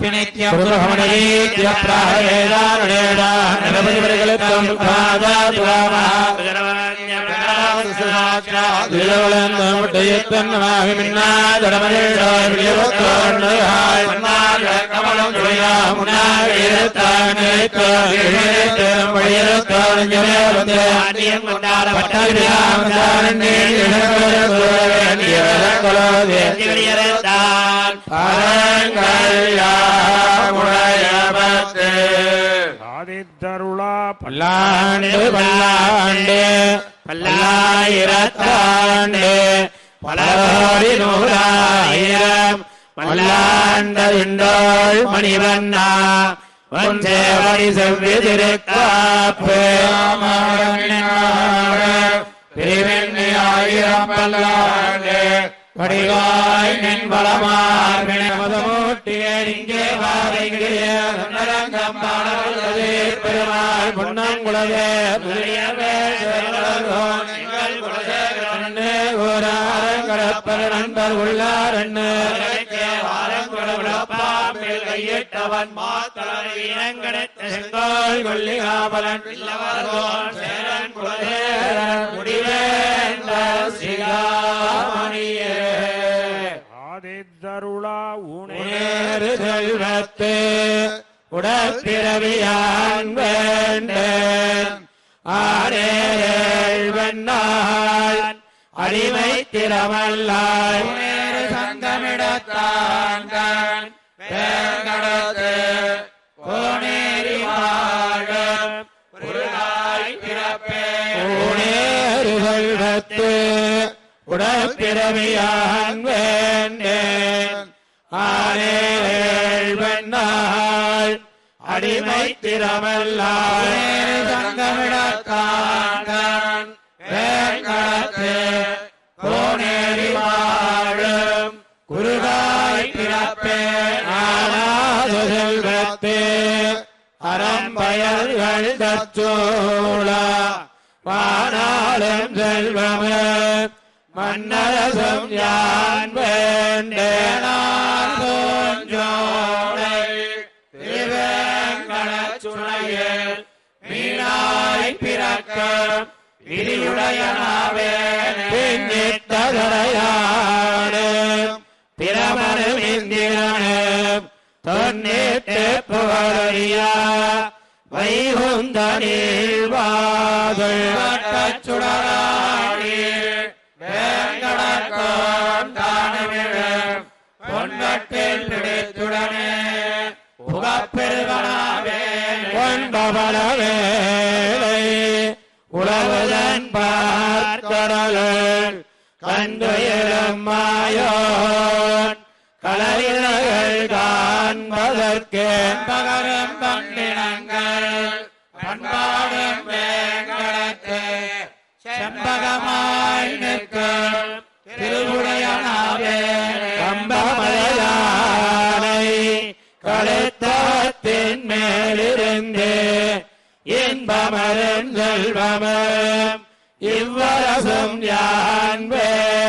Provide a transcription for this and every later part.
பிணைத்தியம் பிராயேதாருடேடா நபதிவர்களுக்கு பாதா பட்டாரியாண்டான் அறங்கல்யா முழையபத்தே சாதித்தருளா பல்லாண்டு பல்லாண்டு பல்லாயிரத்தாண்டு பலகோடி நூறாயிரம் பல்லாண்டோள் மணிவண்ணா வஞ்சேவடி செவ்வி திருக்காப்பு. திருவெண்ணி ஆயிரம் பல்லாண்டு வடிவாய் நின் பலமார் மதமூட்டிய இங்கே வாரைகளே பாடவல்லதே பெருமாள் பொன்னங்குளவே கடப்பர் நண்பர் உள்ளாரண்ணு. கையிட்டவன் கொல்லி காவலன் குலசேரன் முடிவேந்த சிகாமணியே. சாதித்தருளா உனே நேரு செல்வத்து. உடற்பிறவியான் வேண்டேன். ஆரேழ் வெண்ணாள் அடிமை திறமல்லாய். சங்கமிடத்தான் வேங்கடத்து கோனேரி வாழும் பொருளாய் பிறப்பே. ஊனேறு செல்வத்து உடற்பிறவியான் வேண்டேன். ஆரேழ் வெண்ணாள் அடிமை திறமல்லாய் சங்கமிடத்தான் வேங்கடத்து கோனேரி வாழும் குருகாய் பிறப்பே ஆனாத செல்வத்தே அறம்பயல்கள் தச்சோழ வானாளும் செல்வமே மன்னரசம் யான் வேண்டேனான் பின்னிட்டதரையானே பிரமனும் இந்திரனும் தொன்னிட்டு புகழறியா. வைகுந்தனில் வாதல் சுடராடி வேங்கடக்கம் தானமிழும் பொன்னட்டில் பிடித்துடனே. புகப்பெருவனாவே. கொண்டபல பகரும் பண்டினங்கள் பண்பாடும் வேங்கடத்து. செம்பகமாய் நிற்கும் திருவுடையனாவே. கம்பமலையானை கழுத்தவத்தின் மேலிருந்து. இன்பமரும் செல்வமும் இவ்வரசும் யான் வேண்டரும்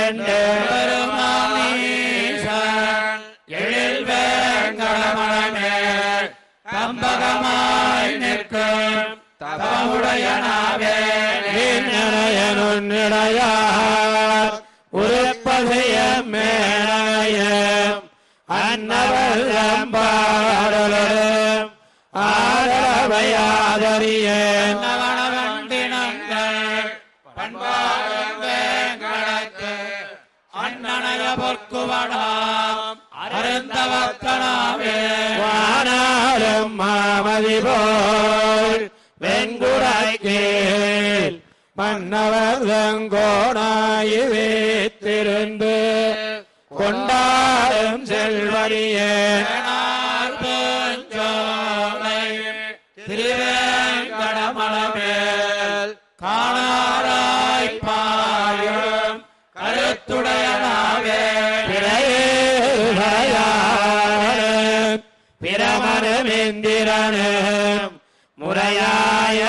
நின்னையனுன்னிடையார் உருப்பதைய மேனையம். அன்னவல்லம் பாடலும் வேங்கடத்து அண்ணனைய பொற்குவடாம் அருந்த மணவத்தனாவே வானாலும் மாமதி போல் வெண்குடாய்க்கேல் மன்னவர் தங்கோணாய் வைத்திருந்து கொண்டாடும் செல்வரியே திருவேங்கடமலமேல் காணாராய் பாயும் கருத்துடையனாவே. பிரமணமெந்திரனும் முறையாய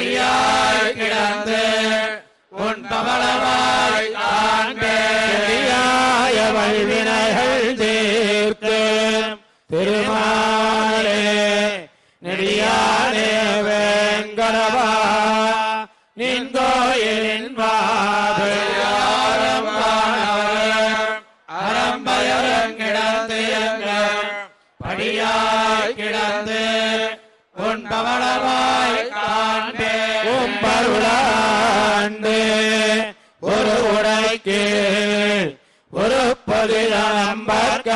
அடியாய் கிடந்து உன் பவளவாய் ஆ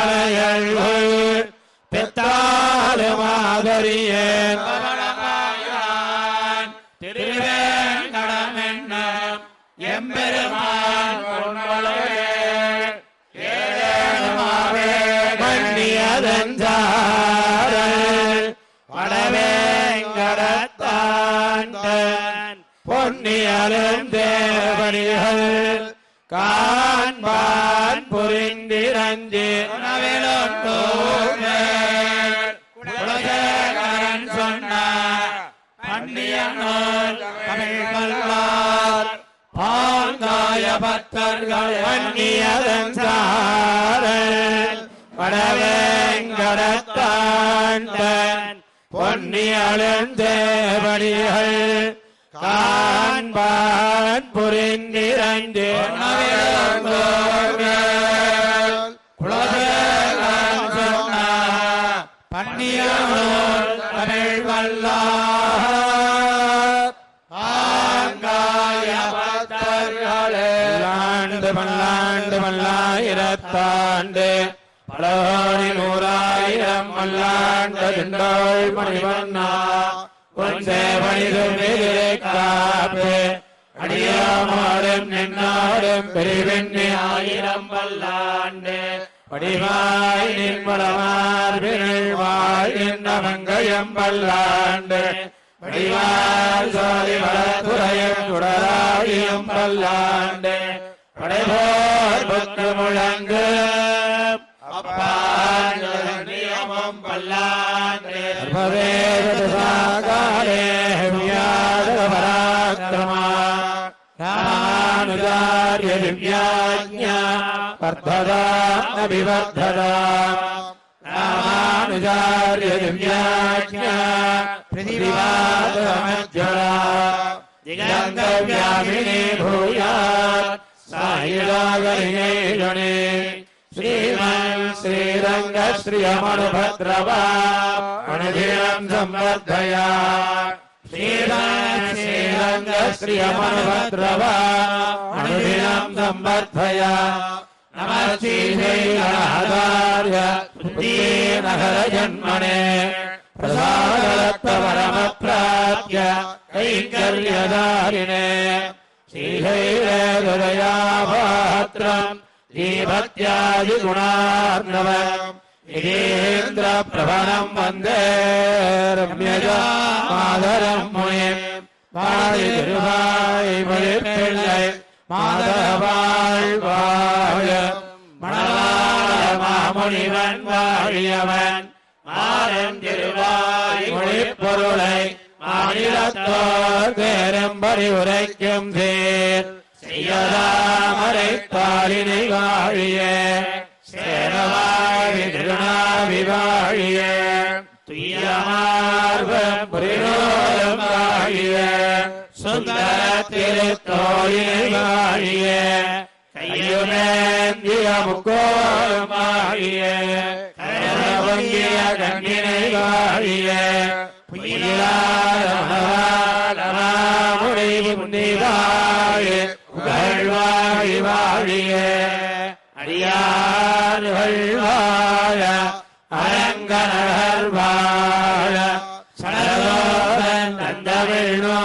பதிலம்பற்கலையள் பெத்தாடு மாதரியேன் திருவேங்கடம் என்ன எம்பெருமான் பொன்னியலும் தேவனிகள் காண்பான் புரிந்திரஞ்சி பன்னியனோர் தமிழ் வல்லார் பாங்காய பக்தர்கள் வன்னியதன் சாரல் வடவேங்கடத்தான் பொன்னியலும் காண்பான் புரிந்திரண்டு. குலசேகரன் சொன்னார் பன்னியனோர் தமிழ் வல்லா பத்தாண்டு பலோடி நூறாயிரம் பல்லாண்டு திண்டோள் மணிவண்ணா. உன் சேவனிதும் எதிரே காப்பு அடியாமாடும் நின்னாடும் பெருவெண்ணி ஆயிரம் பல்லாண்டு. படிவாய் நின்மலமார்பினள் வாழ்கின்ற மங்கையம் பல்லாண்டு. படிவார் சாதி வளத்துறையும் சுடராழியும் பல்லாண்டு. படைபோர் பத்து முழங்கு அப்பாநியமம் பல்லாண்டு சர்வவேதசாகாலே வியாத பராக்கிரமா ராமானுஜாரிய திவ்யாஜ்ஞா வர்த்ததா அபிவர்த்ததா ராமானுஜாரிய திவ்யாஜ்ஞா பிருதிவாதமஜ்ஜலா திகந்தவ்யாமினி பூயாத் श्रीयैरुणे श्रीमान् श्रीरङ्गश्रियमणुभद्रवा अणधीरम् संवर्धया। श्रीमान् श्रीरङ्गश्रियमणुभद्रवा अणधीरम् संवर्धया। नमः श्रीशैलहदार्य परम प्राप्त कैङ्कर्यदारिणे ஜன்மனே பிரசாதத்த பரம பிராப்ய கைங்கர்யதாரிணே श्रीशैलहृदयापात्रम् श्रीभक्त्यादिगुणार्णवम् यजेन्द्र प्रभनम् वन्दे रम्यजा माधरम् मुनिम् வாழி திருவாய் மொழிப்பிள்ளை மாதவாழ் வாழ மணவாழ மாமுனிவன் வாழியவன் மாறன் திருவாய் மொழிப்பொருளை மாட மாநிலத்தோர் உரைக்கும் தேர். செய்யதாமரை பாலினை வாழிய சேரவாழி திருநாவி வாழிய துய்யமார்வம் புரிரோலம் வாழிய சுந்தர திருத்தோழினை வாழிய கையுமேந்திய முக்கோரம் வாழிய கரவங்கிய கண்ணினை வாழிய புயலா முன்னி வாழி புகழ் வாழி வாழிய அடியார்கள் வாழ அரங்கனர் வாழ சரதோதன் நந்தவிழ்வா